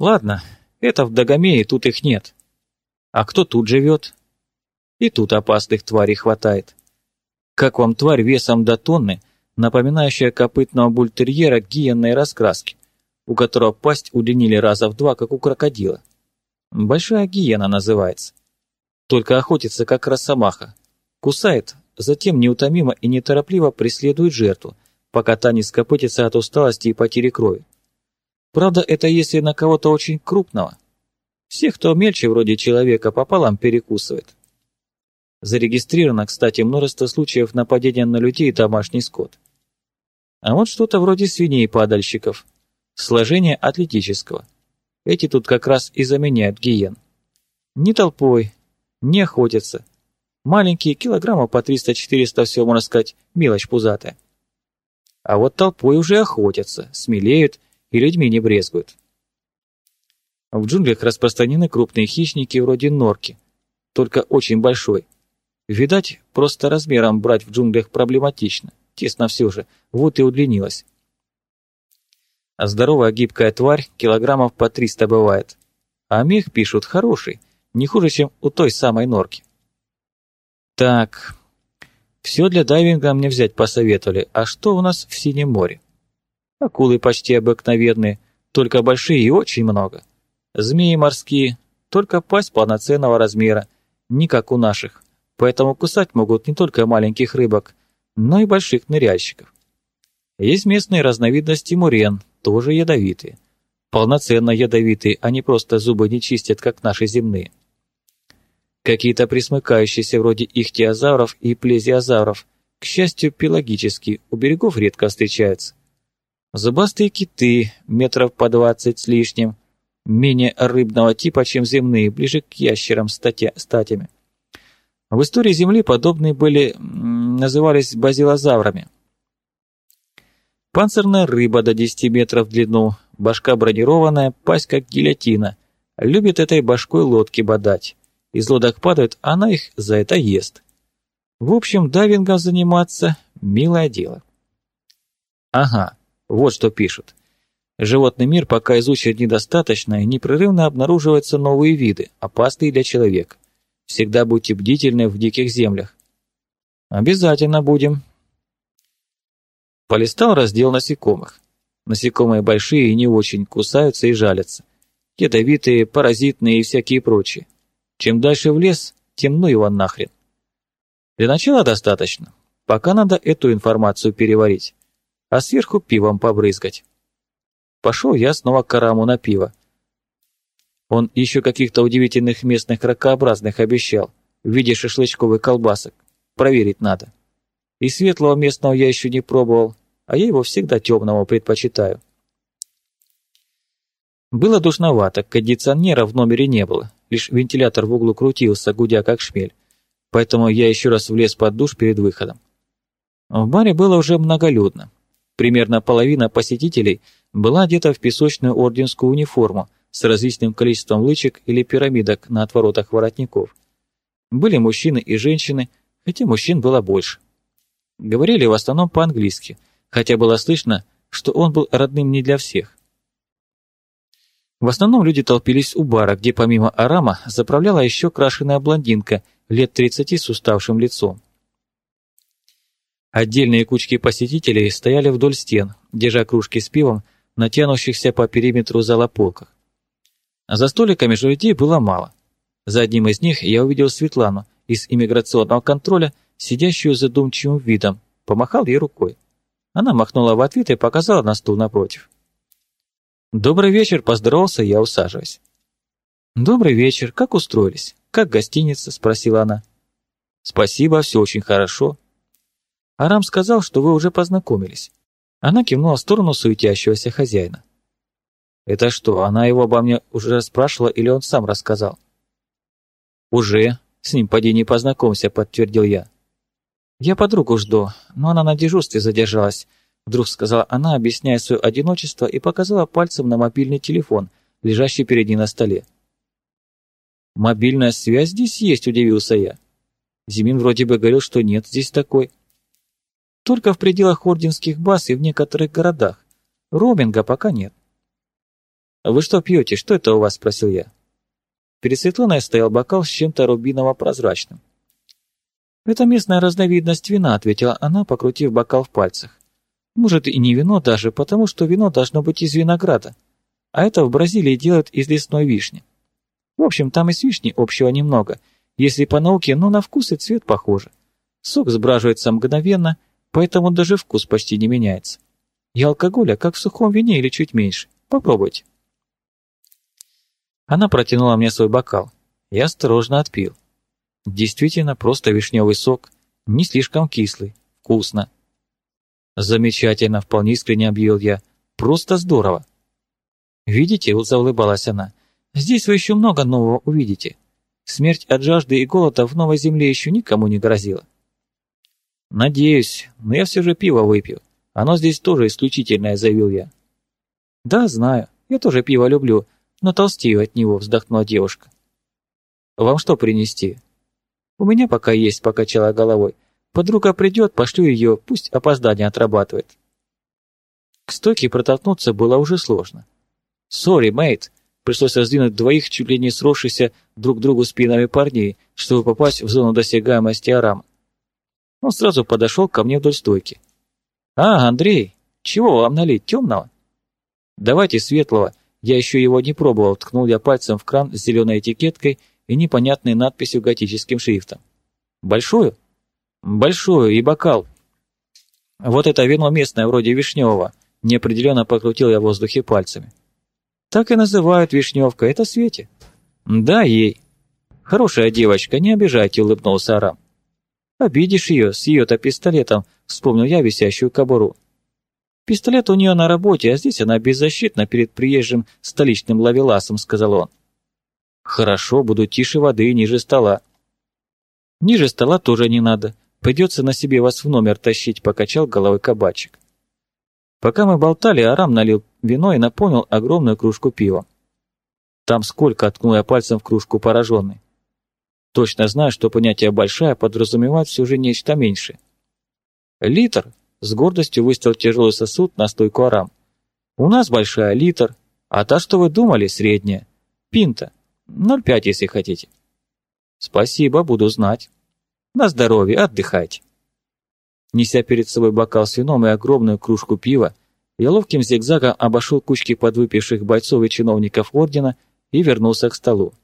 Ладно, это в Дагомее, тут их нет. А кто тут живет? И тут опасных тварей хватает. Как вам тварь весом до тонны, напоминающая копытного бультерьера гиенной раскраски, у которого пасть удлинили раза в два, как у крокодила? Большая гиена называется. Только охотится, как росомаха. Кусает, затем неутомимо и неторопливо преследует жертву, пока та не скопытится от усталости и потери крови. Правда, это если на кого-то очень крупного. Всех, кто мельче вроде человека, пополам перекусывает. Зарегистрировано, кстати, множество случаев нападения на людей и домашний скот. А вот что-то вроде свиней-падальщиков. Сложение атлетического. Эти тут как раз и заменяют гиен. Не толпой, не охотятся. Маленькие, килограммов по 300-400, все можно сказать, мелочь пузатая. А вот толпой уже охотятся, смелеют и людьми не брезгуют. В джунглях распространены крупные хищники вроде норки, только очень большой. Видать, просто размером брать в джунглях проблематично, тесно все же, вот и удлинилось. А здоровая гибкая тварь килограммов по 300 бывает. А мех, пишут, хороший, не хуже, чем у той самой норки. Так, все для дайвинга мне взять посоветовали, а что у нас в Синем море? Акулы почти обыкновенные, только большие и очень много. Змеи морские, только пасть полноценного размера, не как у наших, поэтому кусать могут не только маленьких рыбок, но и больших ныряльщиков. Есть местные разновидности мурен, тоже ядовитые. Полноценно ядовитые, они просто зубы не чистят, как наши земные. Какие-то присмыкающиеся вроде ихтиозавров и плезиозавров, к счастью, пелагические, у берегов редко встречаются. Зубастые киты, метров по двадцать с лишним, менее рыбного типа, чем земные, ближе к ящерам статя, статями. В истории Земли подобные были, назывались базилозаврами. Панцирная рыба до 10 метров в длину, башка бронированная, пасть как гильотина. Любит этой башкой лодки бодать. Из лодок падают, она их за это ест. В общем, дайвингом заниматься – милое дело. Ага, вот что пишут. Животный мир пока изучен недостаточно и непрерывно обнаруживаются новые виды, опасные для человека. Всегда будьте бдительны в диких землях. Обязательно будем. Полистал раздел насекомых. Насекомые большие и не очень, кусаются и жалятся. Ядовитые, паразитные и всякие прочие. Чем дальше в лес, тем ну его нахрен. Для начала достаточно. Пока надо эту информацию переварить а сверху пивом побрызгать. Пошел я снова к Араму на пиво. Он еще каких-то удивительных местных ракообразных обещал, в виде шашлычковых колбасок. Проверить надо. И светлого местного я еще не пробовал, а я его всегда темного предпочитаю. Было душновато, кондиционера в номере не было, лишь вентилятор в углу крутился, гудя как шмель. Поэтому я еще раз влез под душ перед выходом. В баре было уже многолюдно. Примерно половина посетителей была одета в песочную орденскую униформу с различным количеством лычек или пирамидок на отворотах воротников. Были мужчины и женщины, хотя мужчин было больше. Говорили в основном по-английски, хотя было слышно, что он был родным не для всех. В основном люди толпились у бара, где помимо Арама заправляла еще крашеная блондинка лет 30 с уставшим лицом. Отдельные кучки посетителей стояли вдоль стен, держа кружки с пивом, натянувшихся по периметру зала полках. За столиками же людей было мало. За одним из них я увидел Светлану из иммиграционного контроля, сидящую задумчивым видом, помахал ей рукой. Она махнула в ответ и показала на стул напротив. «Добрый вечер», — поздоровался я, усаживаясь. «Добрый вечер, как устроились? Как гостиница?» — спросила она. «Спасибо, все очень хорошо. Арам сказал, что вы уже познакомились. Она кивнула в сторону суетящегося хозяина. Это что, она его обо мне уже спрашивала или он сам рассказал? Уже. С ним поди не познакомься, подтвердил я. Я подругу жду, но она на дежурстве задержалась. Вдруг сказала она, объясняя свое одиночество, и показала пальцем на мобильный телефон, лежащий перед ней на столе. «Мобильная связь здесь есть», — удивился я. Зимин вроде бы говорил, что нет здесь такой. Только в пределах орденских баз и в некоторых городах. Роуминга пока нет. «Вы что пьете? Что это у вас?» – спросил я. Перед Светланой стоял бокал с чем-то рубиново-прозрачным. «Это местная разновидность вина», — ответила она, покрутив бокал в пальцах. «Может, и не вино даже, потому что вино должно быть из винограда, а это в Бразилии делают из лесной вишни. В общем, там и с вишней общего немного, если по науке, но на вкус и цвет похоже. Сок сбраживается мгновенно, поэтому даже вкус почти не меняется. И алкоголя, как в сухом вине или чуть меньше. Попробуйте». Она протянула мне свой бокал. Я осторожно отпил. Действительно, просто вишневый сок, не слишком кислый, вкусно. Замечательно, вполне искренне объявил я. Просто здорово. Видите, заулыбалась она, здесь вы еще много нового увидите. Смерть от жажды и голода в новой земле еще никому не грозила. Надеюсь, но я все же пиво выпью. Оно здесь тоже исключительное, заявил я. Да, знаю, я тоже пиво люблю, но толстею от него», — вздохнула девушка. «Вам что принести?» «У меня пока есть», — покачала головой. «Подруга придет, пошлю ее, пусть опоздание отрабатывает». К стойке протолкнуться было уже сложно. «Sorry, mate», пришлось раздвинуть двоих чуть ли не сросшихся друг другу спинами парней, чтобы попасть в зону досягаемости Арама. Он сразу подошел ко мне вдоль стойки. «А, Андрей, чего вам налить, темного?» «Давайте светлого, я еще его не пробовал, ткнул я пальцем в кран с зеленой этикеткой и непонятной надписью готическим шрифтом. Большую? Большую и бокал. Вот это вино местное, вроде вишневого. Неопределенно покрутил я в воздухе пальцами. Так и называют вишневка, это Свете. Да, ей. Хорошая девочка, не обижайте, улыбнулся Арам. Обидишь ее, с ее-то пистолетом, вспомнил я висящую кобуру. «Пистолет у нее на работе, а здесь она беззащитна перед приезжим столичным лавеласом», — сказал он. «Хорошо, буду тише воды, ниже стола». «Ниже стола тоже не надо. Придется на себе вас в номер тащить», — покачал головой кабачик. Пока мы болтали, Арам налил вино и наполнил огромную кружку пива. «Там сколько?» — откнул я пальцем в кружку пораженный. Точно знаю, что понятие «большая» подразумевает все же нечто меньшее. «Литр», с гордостью выставил тяжелый сосуд на стойку арам. «У нас большая литр, а та, что вы думали, средняя. Пинта. 0,5, если хотите». «Спасибо, буду знать. На здоровье, отдыхайте». Неся перед собой бокал с вином и огромную кружку пива, я ловким зигзагом обошел кучки подвыпивших бойцов и чиновников ордена и вернулся к столу.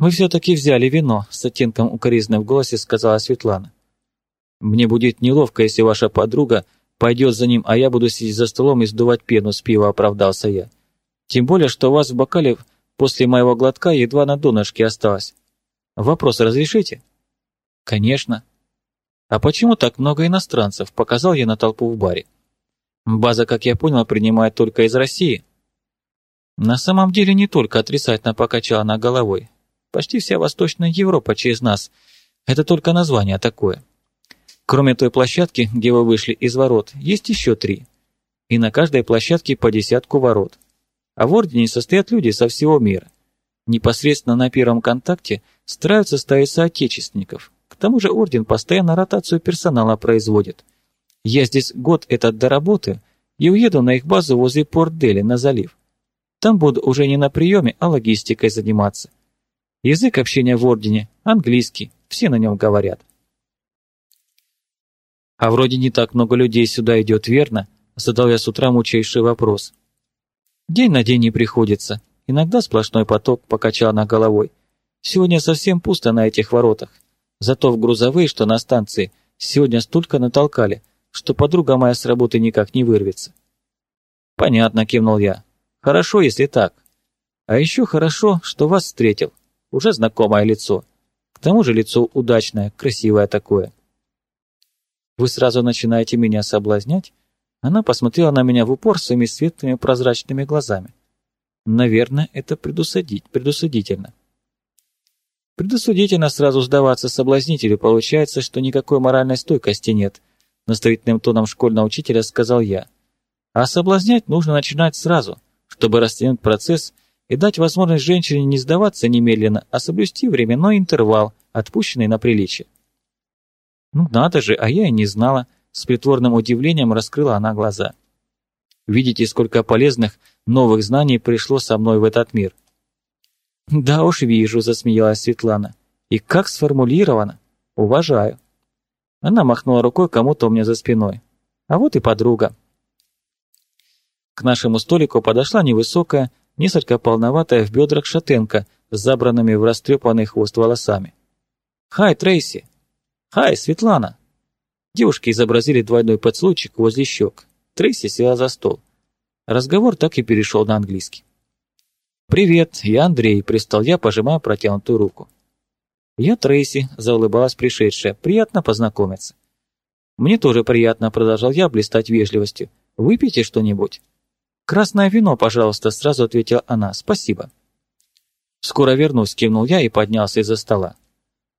«Вы все-таки взяли вино», — с оттенком укоризны в голосе сказала Светлана. Мне будет неловко, если ваша подруга пойдет за ним, а я буду сидеть за столом и сдувать пену с пива, оправдался я. Тем более, что у вас в бокале после моего глотка едва на донышке осталось. Вопрос разрешите? Конечно. А почему так много иностранцев? Показал я на толпу в баре. База, как я понял, принимает только из России. На самом деле не только отрицательно покачала она головой. Почти вся Восточная Европа через нас. Это только название такое. Кроме той площадки, где вы вышли из ворот, есть еще три. И на каждой площадке по десятку ворот. А в Ордене состоят люди со всего мира. Непосредственно на первом контакте стараются ставить соотечественников. К тому же Орден постоянно ротацию персонала производит. Я здесь год этот доработаю и уеду на их базу возле Порт-Дели на залив. Там буду уже не на приеме, а логистикой заниматься. Язык общения в Ордене – английский, все на нем говорят. А вроде не так много людей сюда идет, верно? Задал я с утра мучайший вопрос. День на день не приходится. Иногда сплошной поток, покачал она головой. Сегодня совсем пусто на этих воротах. Зато в грузовые, что на станции, сегодня столько натолкали, что подруга моя с работы никак не вырвется. Понятно, кивнул я. Хорошо, если так. А еще хорошо, что вас встретил. Уже знакомое лицо. К тому же лицо удачное, красивое такое. Вы сразу начинаете меня соблазнять?» Она посмотрела на меня в упор своими светлыми прозрачными глазами. «Наверное, это предусудить, предусудительно». Предусудительно сразу сдаваться соблазнителю, получается, что никакой моральной стойкости нет, наставительным тоном школьного учителя сказал я. А соблазнять нужно начинать сразу, чтобы растянуть процесс и дать возможность женщине не сдаваться немедленно, а соблюсти временной интервал, отпущенный на приличие. «Ну надо же, а я и не знала», — с притворным удивлением раскрыла она глаза. Видите, сколько полезных новых знаний пришло со мной в этот мир. Да уж вижу, засмеялась Светлана. И как сформулировано. Уважаю. Она махнула рукой кому-то у меня за спиной. А вот и подруга. К нашему столику подошла невысокая, несколько полноватая в бедрах шатенка с забранными в растрепанный хвост волосами. «Хай, Трейси!» «Хай, Светлана!» Девушки изобразили двойной поцелуйчик возле щек. Трейси села за стол. Разговор так и перешел на английский. «Привет, я Андрей», — пристал я, пожимая протянутую руку. «Я Трейси», — заулыбалась пришедшая. «Приятно познакомиться». «Мне тоже приятно», — продолжал я блистать вежливостью. «Выпейте что-нибудь». «Красное вино, пожалуйста», — сразу ответила она. «Спасибо». «Скоро вернусь», — кивнул я и поднялся из-за стола.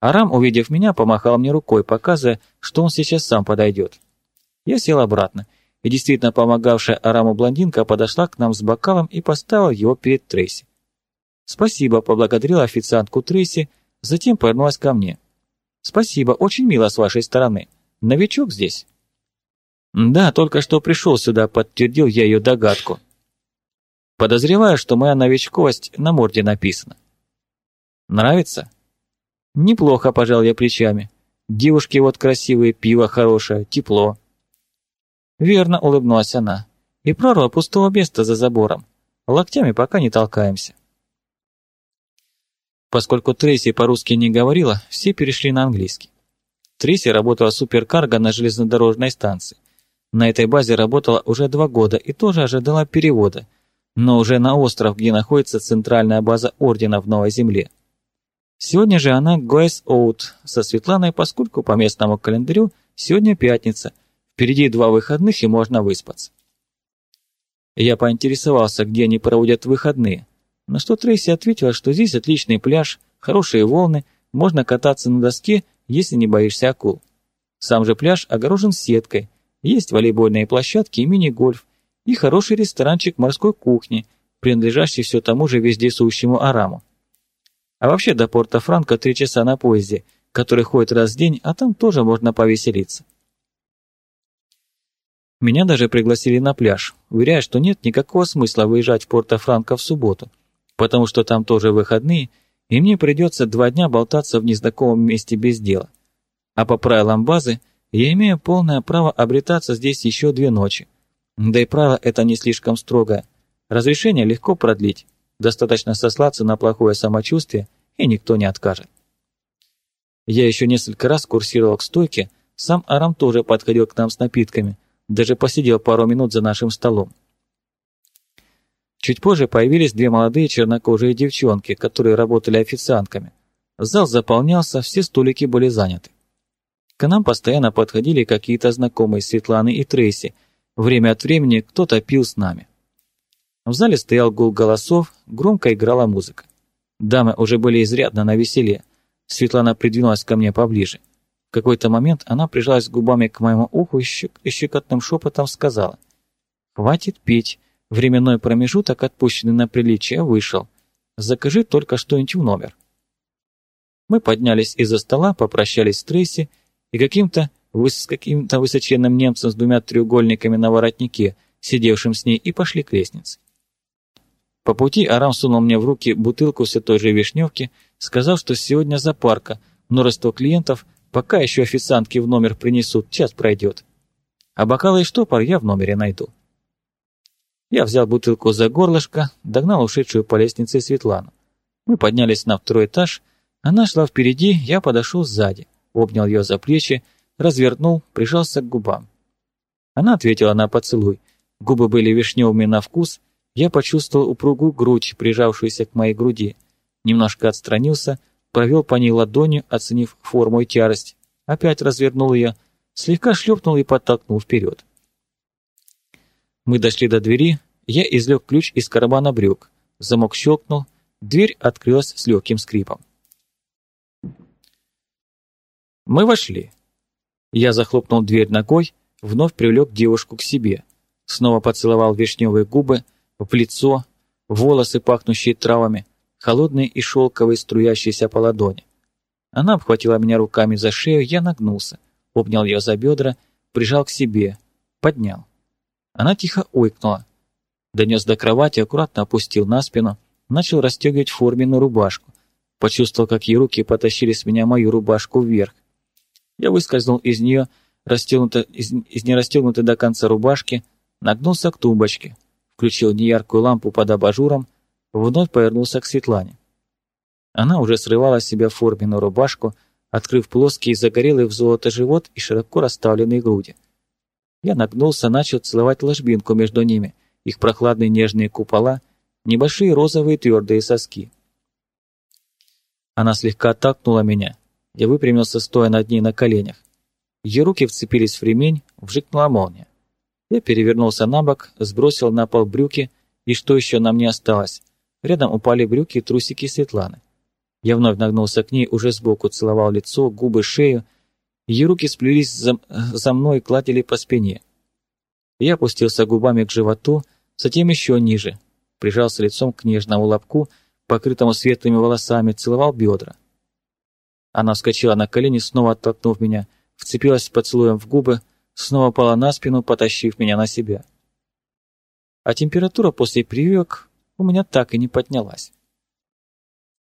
Арам, увидев меня, помахал мне рукой, показывая, что он сейчас сам подойдет. Я сел обратно, и действительно помогавшая Араму блондинка подошла к нам с бокалом и поставила его перед Трейси. «Спасибо», — поблагодарила официантку Трейси, затем повернулась ко мне. «Спасибо, очень мило с вашей стороны. Новичок здесь?» «Да, только что пришел сюда», — подтвердил я ее догадку. Подозреваю, что моя новичковость на морде написана. «Нравится?» «Неплохо», — пожал я плечами. «Девушки вот красивые, пиво хорошее, тепло». «Верно», — улыбнулась она. «И прорва пустого места за забором. Локтями пока не толкаемся». Поскольку Трейси по-русски не говорила, все перешли на английский. Трейси работала суперкарго на железнодорожной станции. На этой базе работала уже два года и тоже ожидала перевода, но уже на остров, где находится центральная база Ордена в Новой Земле. Сегодня же она Гойс Оут со Светланой, поскольку по местному календарю сегодня пятница, впереди два выходных и можно выспаться. Я поинтересовался, где они проводят выходные, на что Трейси ответила, что здесь отличный пляж, хорошие волны, можно кататься на доске, если не боишься акул. Сам же пляж огорожен сеткой, есть волейбольные площадки и мини-гольф, и хороший ресторанчик морской кухни, принадлежащий все тому же вездесущему Араму. А вообще до порта Франка три часа на поезде, который ходит раз в день, а там тоже можно повеселиться. Меня даже пригласили на пляж, уверяя, что нет никакого смысла выезжать в Порто-Франко в субботу, потому что там тоже выходные, и мне придется два дня болтаться в незнакомом месте без дела. А по правилам базы я имею полное право обретаться здесь еще две ночи. Да и право это не слишком строгое. Разрешение легко продлить, Достаточно сослаться на плохое самочувствие, и никто не откажет. Я еще несколько раз курсировал к стойке, сам Арам тоже подходил к нам с напитками, даже посидел пару минут за нашим столом. Чуть позже появились две молодые чернокожие девчонки, которые работали официантками. Зал заполнялся, все столики были заняты. К нам постоянно подходили какие-то знакомые Светланы и Трейси. Время от времени кто-то пил с нами. В зале стоял гул голосов, громко играла музыка. Дамы уже были изрядно на веселе. Светлана придвинулась ко мне поближе. В какой-то момент она прижалась губами к моему уху и, щек щекотным шепотом сказала. «Хватит пить. Временной промежуток, отпущенный на приличие, вышел. Закажи только что-нибудь в номер». Мы поднялись из-за стола, попрощались с Трейси и каким-то с каким-то высоченным немцем с двумя треугольниками на воротнике, сидевшим с ней, и пошли к лестнице. По пути Арам сунул мне в руки бутылку все той же вишневки, сказав, что сегодня за парка, множество клиентов, пока еще официантки в номер принесут, час пройдет. А бокалы и штопор я в номере найду. Я взял бутылку за горлышко, догнал ушедшую по лестнице Светлану. Мы поднялись на второй этаж, она шла впереди, я подошел сзади, обнял ее за плечи, развернул, прижался к губам. Она ответила на поцелуй. Губы были вишневыми на вкус, я почувствовал упругую грудь, прижавшуюся к моей груди. Немножко отстранился, провел по ней ладонью, оценив форму и тярость. Опять развернул ее, слегка шлепнул и подтолкнул вперед. Мы дошли до двери, я извлек ключ из кармана брюк. Замок щелкнул, дверь открылась с легким скрипом. Мы вошли. Я захлопнул дверь ногой, вновь привлек девушку к себе. Снова поцеловал вишневые губы, в лицо, волосы, пахнущие травами, холодные и шелковые, струящиеся по ладони. Она обхватила меня руками за шею, я нагнулся, обнял ее за бедра, прижал к себе, поднял. Она тихо ойкнула. Донес до кровати, аккуратно опустил на спину, начал расстегивать форменную рубашку. Почувствовал, как ее руки потащили с меня мою рубашку вверх. Я выскользнул из нее, расстегнуто, из, из нерастегнутой до конца рубашки, нагнулся к тумбочке, включил неяркую лампу под абажуром, вновь повернулся к Светлане. Она уже срывала с себя форменную рубашку, открыв плоский, загорелый в золото живот и широко расставленные груди. Я нагнулся, начал целовать ложбинку между ними, их прохладные нежные купола, небольшие розовые твердые соски. Она слегка оттолкнула меня. Я выпрямился, стоя над ней на коленях. Ее руки вцепились в ремень, вжикнула молния. Я перевернулся на бок, сбросил на пол брюки, и что еще нам не осталось? Рядом упали брюки и трусики Светланы. Я вновь нагнулся к ней, уже сбоку целовал лицо, губы, шею. Ее руки сплелись за, за мной и кладили по спине. Я опустился губами к животу, затем еще ниже, прижался лицом к нежному лобку, покрытому светлыми волосами, целовал бедра. Она вскочила на колени, снова оттолкнув меня, вцепилась поцелуем в губы, снова пала на спину, потащив меня на себя. А температура после прививок у меня так и не поднялась.